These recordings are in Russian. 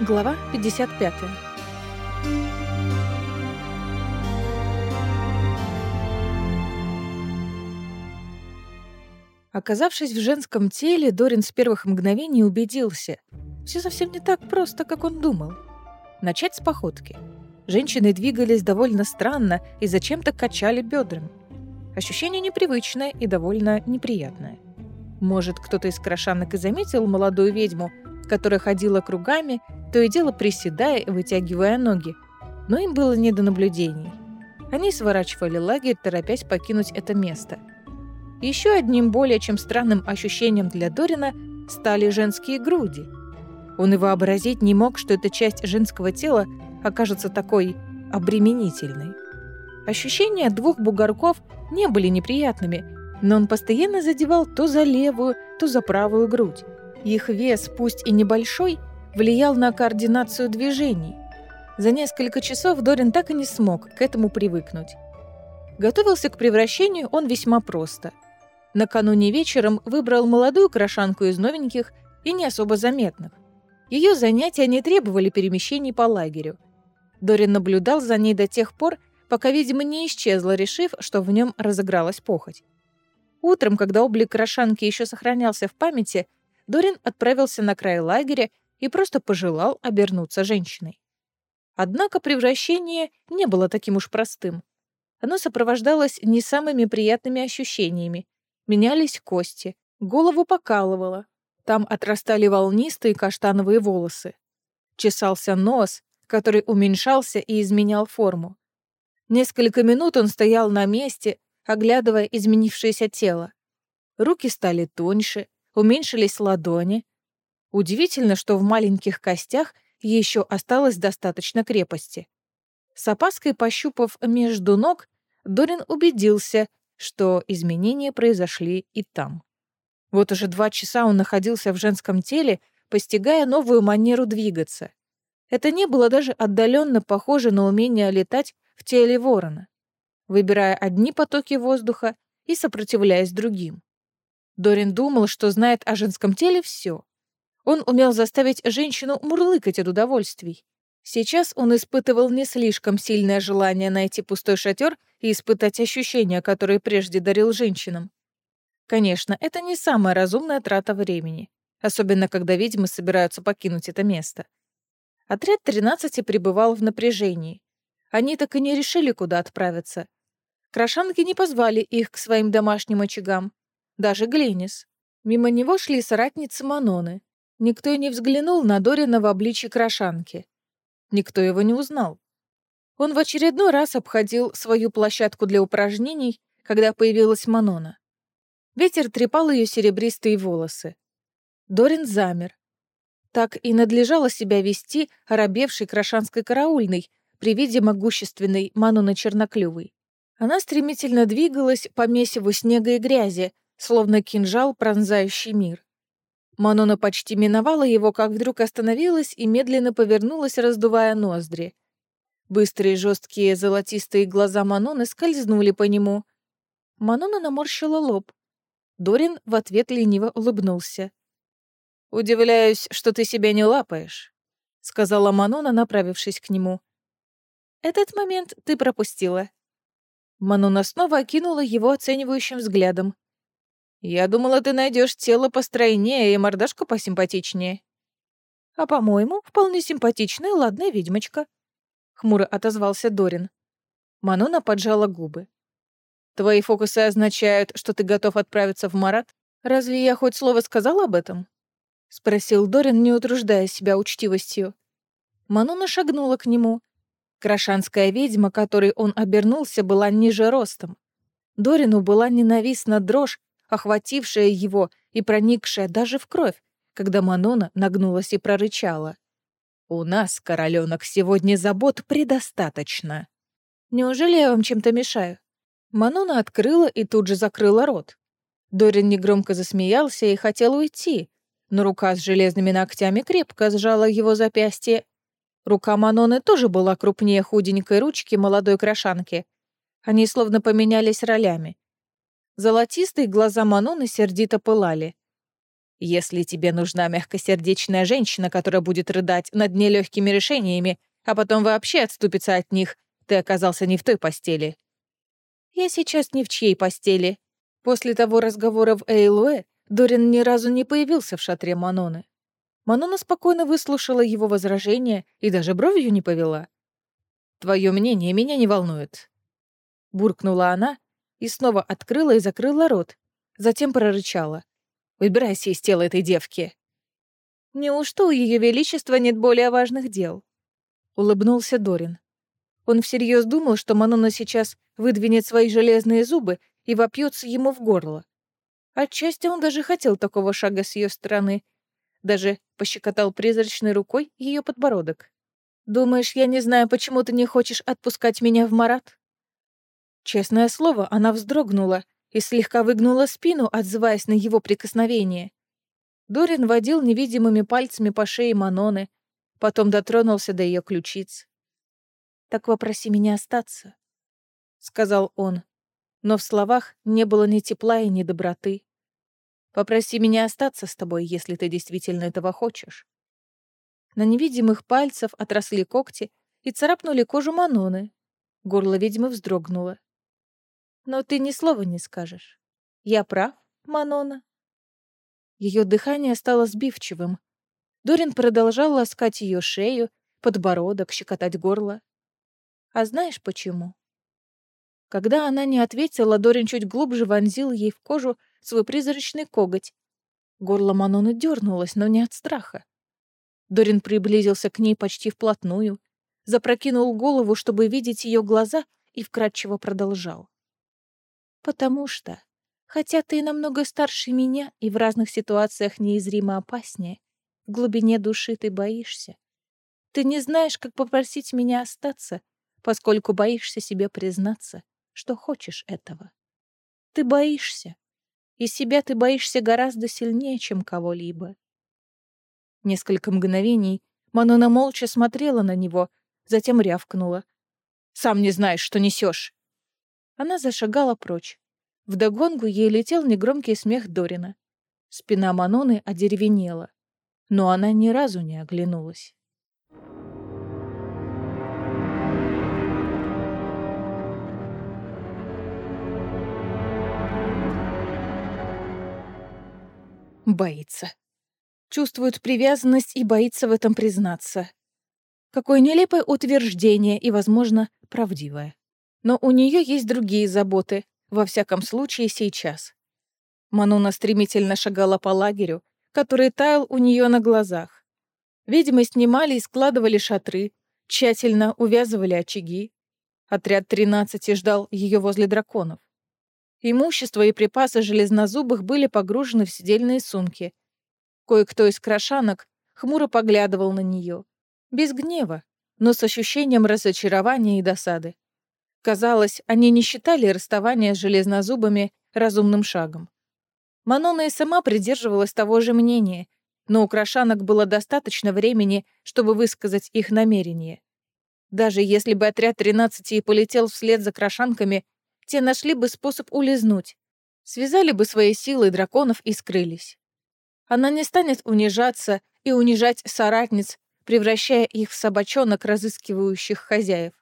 Глава 55. Оказавшись в женском теле, Дорин с первых мгновений убедился. Все совсем не так просто, как он думал. Начать с походки. Женщины двигались довольно странно и зачем-то качали бедрами. Ощущение непривычное и довольно неприятное. Может, кто-то из крошанок и заметил молодую ведьму, которая ходила кругами, то и дело приседая и вытягивая ноги. Но им было не до наблюдений. Они сворачивали лагерь, торопясь покинуть это место. Еще одним более чем странным ощущением для Дорина стали женские груди. Он и вообразить не мог, что эта часть женского тела окажется такой обременительной. Ощущения двух бугорков не были неприятными, но он постоянно задевал то за левую, то за правую грудь. Их вес, пусть и небольшой, влиял на координацию движений. За несколько часов Дорин так и не смог к этому привыкнуть. Готовился к превращению он весьма просто. Накануне вечером выбрал молодую крошанку из новеньких и не особо заметных. Ее занятия не требовали перемещений по лагерю. Дорин наблюдал за ней до тех пор, пока, видимо, не исчезла, решив, что в нем разыгралась похоть. Утром, когда облик крошанки еще сохранялся в памяти, Дорин отправился на край лагеря и просто пожелал обернуться женщиной. Однако превращение не было таким уж простым. Оно сопровождалось не самыми приятными ощущениями. Менялись кости, голову покалывало. Там отрастали волнистые каштановые волосы. Чесался нос, который уменьшался и изменял форму. Несколько минут он стоял на месте, оглядывая изменившееся тело. Руки стали тоньше, уменьшились ладони. Удивительно, что в маленьких костях еще осталось достаточно крепости. С опаской пощупав между ног, Дорин убедился, что изменения произошли и там. Вот уже два часа он находился в женском теле, постигая новую манеру двигаться. Это не было даже отдаленно похоже на умение летать в теле ворона, выбирая одни потоки воздуха и сопротивляясь другим. Дорин думал, что знает о женском теле все. Он умел заставить женщину мурлыкать от удовольствий. Сейчас он испытывал не слишком сильное желание найти пустой шатер и испытать ощущения, которые прежде дарил женщинам. Конечно, это не самая разумная трата времени, особенно когда ведьмы собираются покинуть это место. Отряд 13 пребывал в напряжении. Они так и не решили, куда отправиться. Крашанки не позвали их к своим домашним очагам даже Глинис. Мимо него шли соратницы Маноны. Никто и не взглянул на Дорина в обличье крошанки. Никто его не узнал. Он в очередной раз обходил свою площадку для упражнений, когда появилась Манона. Ветер трепал ее серебристые волосы. Дорин замер. Так и надлежало себя вести оробевшей крошанской караульной при виде могущественной Маноны Черноклювой. Она стремительно двигалась по месиву снега и грязи, словно кинжал, пронзающий мир. Манона почти миновала его, как вдруг остановилась и медленно повернулась, раздувая ноздри. Быстрые жесткие золотистые глаза Маноны скользнули по нему. Манона наморщила лоб. Дорин в ответ лениво улыбнулся. «Удивляюсь, что ты себя не лапаешь», — сказала Манона, направившись к нему. «Этот момент ты пропустила». Манона снова окинула его оценивающим взглядом. Я думала, ты найдешь тело постройнее и мордашку посимпатичнее. А, по-моему, вполне симпатичная ладная ведьмочка. Хмуро отозвался Дорин. Манона поджала губы. Твои фокусы означают, что ты готов отправиться в Марат? Разве я хоть слово сказал об этом? Спросил Дорин, не утруждая себя учтивостью. Манона шагнула к нему. Крашанская ведьма, которой он обернулся, была ниже ростом. Дорину была ненавистна дрожь, охватившая его и проникшая даже в кровь, когда Манона нагнулась и прорычала. «У нас, королёнок, сегодня забот предостаточно. Неужели я вам чем-то мешаю?» Манона открыла и тут же закрыла рот. Дорин негромко засмеялся и хотел уйти, но рука с железными ногтями крепко сжала его запястье. Рука Маноны тоже была крупнее худенькой ручки молодой крошанки. Они словно поменялись ролями. Золотистые глаза Маноны сердито пылали. Если тебе нужна мягкосердечная женщина, которая будет рыдать над нелегкими решениями, а потом вообще отступится от них, ты оказался не в той постели. Я сейчас ни в чьей постели. После того разговора в Эйлуэ Дорин ни разу не появился в шатре Маноны. Манона спокойно выслушала его возражения и даже бровью не повела. «Твое мнение меня не волнует», — буркнула она и снова открыла и закрыла рот, затем прорычала. Выбирайся из тела этой девки». «Неужто у Ее Величества нет более важных дел?» — улыбнулся Дорин. Он всерьез думал, что Манона сейчас выдвинет свои железные зубы и вопьется ему в горло. Отчасти он даже хотел такого шага с ее стороны. Даже пощекотал призрачной рукой ее подбородок. «Думаешь, я не знаю, почему ты не хочешь отпускать меня в Марат?» Честное слово, она вздрогнула и слегка выгнула спину, отзываясь на его прикосновение. Дорин водил невидимыми пальцами по шее Маноны, потом дотронулся до ее ключиц. «Так попроси меня остаться», — сказал он, но в словах не было ни тепла и ни доброты. «Попроси меня остаться с тобой, если ты действительно этого хочешь». На невидимых пальцев отросли когти и царапнули кожу Маноны. Горло ведьмы вздрогнуло. Но ты ни слова не скажешь. Я прав, Манона?» Ее дыхание стало сбивчивым. Дорин продолжал ласкать ее шею, подбородок, щекотать горло. «А знаешь почему?» Когда она не ответила, Дорин чуть глубже вонзил ей в кожу свой призрачный коготь. Горло Маноны дернулось, но не от страха. Дорин приблизился к ней почти вплотную, запрокинул голову, чтобы видеть ее глаза, и вкратчиво продолжал. Потому что, хотя ты намного старше меня и в разных ситуациях неизримо опаснее, в глубине души ты боишься. Ты не знаешь, как попросить меня остаться, поскольку боишься себе признаться, что хочешь этого. Ты боишься. И себя ты боишься гораздо сильнее, чем кого-либо. Несколько мгновений Манона молча смотрела на него, затем рявкнула. «Сам не знаешь, что несешь. Она зашагала прочь. Вдогонку ей летел негромкий смех Дорина. Спина Маноны одеревенела, но она ни разу не оглянулась. Боится. Чувствует привязанность и боится в этом признаться. Какое нелепое утверждение и, возможно, правдивое. Но у нее есть другие заботы, во всяком случае сейчас. Мануна стремительно шагала по лагерю, который таял у нее на глазах. Ведьмы снимали и складывали шатры, тщательно увязывали очаги. Отряд 13 ждал ее возле драконов. Имущество и припасы железнозубых были погружены в сидельные сумки. Кое-кто из крошанок хмуро поглядывал на нее. Без гнева, но с ощущением разочарования и досады. Казалось, они не считали расставание с железнозубами разумным шагом. Манона и сама придерживалась того же мнения, но у крошанок было достаточно времени, чтобы высказать их намерение. Даже если бы отряд 13 и полетел вслед за крошанками, те нашли бы способ улизнуть, связали бы свои силы драконов и скрылись. Она не станет унижаться и унижать соратниц, превращая их в собачонок, разыскивающих хозяев.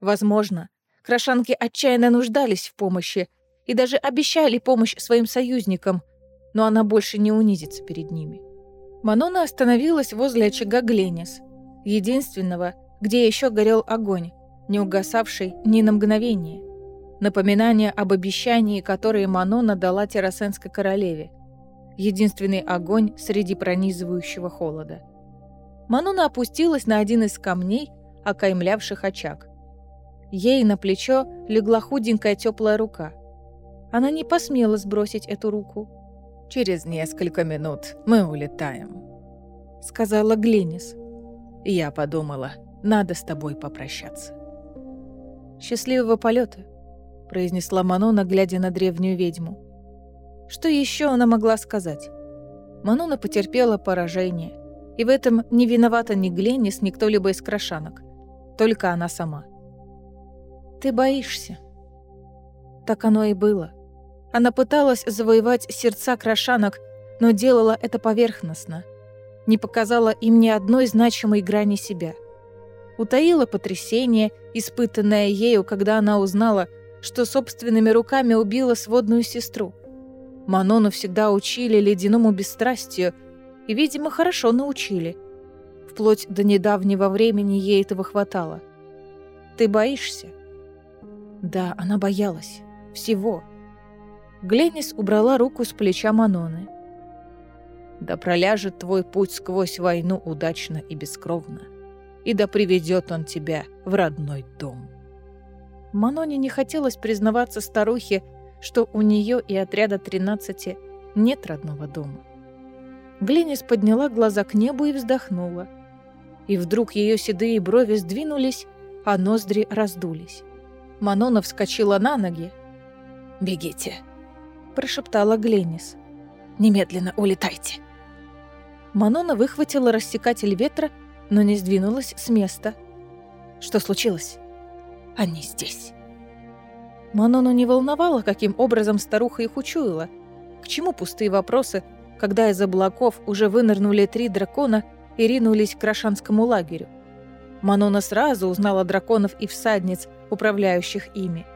Возможно, Крошанки отчаянно нуждались в помощи и даже обещали помощь своим союзникам, но она больше не унизится перед ними. Манона остановилась возле очага Гленис, единственного, где еще горел огонь, не угасавший ни на мгновение. Напоминание об обещании, которое Манона дала Террасенской королеве. Единственный огонь среди пронизывающего холода. Манона опустилась на один из камней, окаймлявших очаг. Ей на плечо легла худенькая теплая рука. Она не посмела сбросить эту руку. «Через несколько минут мы улетаем», — сказала Гленис. «Я подумала, надо с тобой попрощаться». «Счастливого полета», — произнесла Манона, глядя на древнюю ведьму. Что еще она могла сказать? Манона потерпела поражение, и в этом не виновата ни Гленис, ни кто-либо из крошанок, только она сама. Ты боишься. Так оно и было. Она пыталась завоевать сердца крошанок, но делала это поверхностно. Не показала им ни одной значимой грани себя. Утаила потрясение, испытанное ею, когда она узнала, что собственными руками убила сводную сестру. Манону всегда учили ледяному бесстрастию, и, видимо, хорошо научили. Вплоть до недавнего времени ей этого хватало. «Ты боишься?» Да, она боялась. Всего. Гленнис убрала руку с плеча Маноны. «Да проляжет твой путь сквозь войну удачно и бескровно, и да приведет он тебя в родной дом». Маноне не хотелось признаваться старухе, что у нее и отряда 13 нет родного дома. Гленнис подняла глаза к небу и вздохнула. И вдруг ее седые брови сдвинулись, а ноздри раздулись. Манона вскочила на ноги. «Бегите!» прошептала Гленнис. «Немедленно улетайте!» Манона выхватила рассекатель ветра, но не сдвинулась с места. «Что случилось?» «Они здесь!» Манону не волновало, каким образом старуха их учуяла. К чему пустые вопросы, когда из облаков уже вынырнули три дракона и ринулись к Рошанскому лагерю? Манона сразу узнала драконов и всадниц, управляющих ими.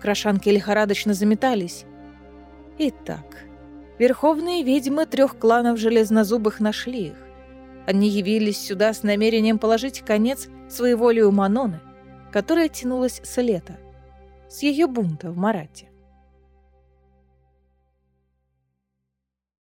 Крашанки лихорадочно заметались. Итак, верховные ведьмы трех кланов железнозубых нашли их. Они явились сюда с намерением положить конец своеволию Маноны, которая тянулась с лета, с ее бунта в Марате.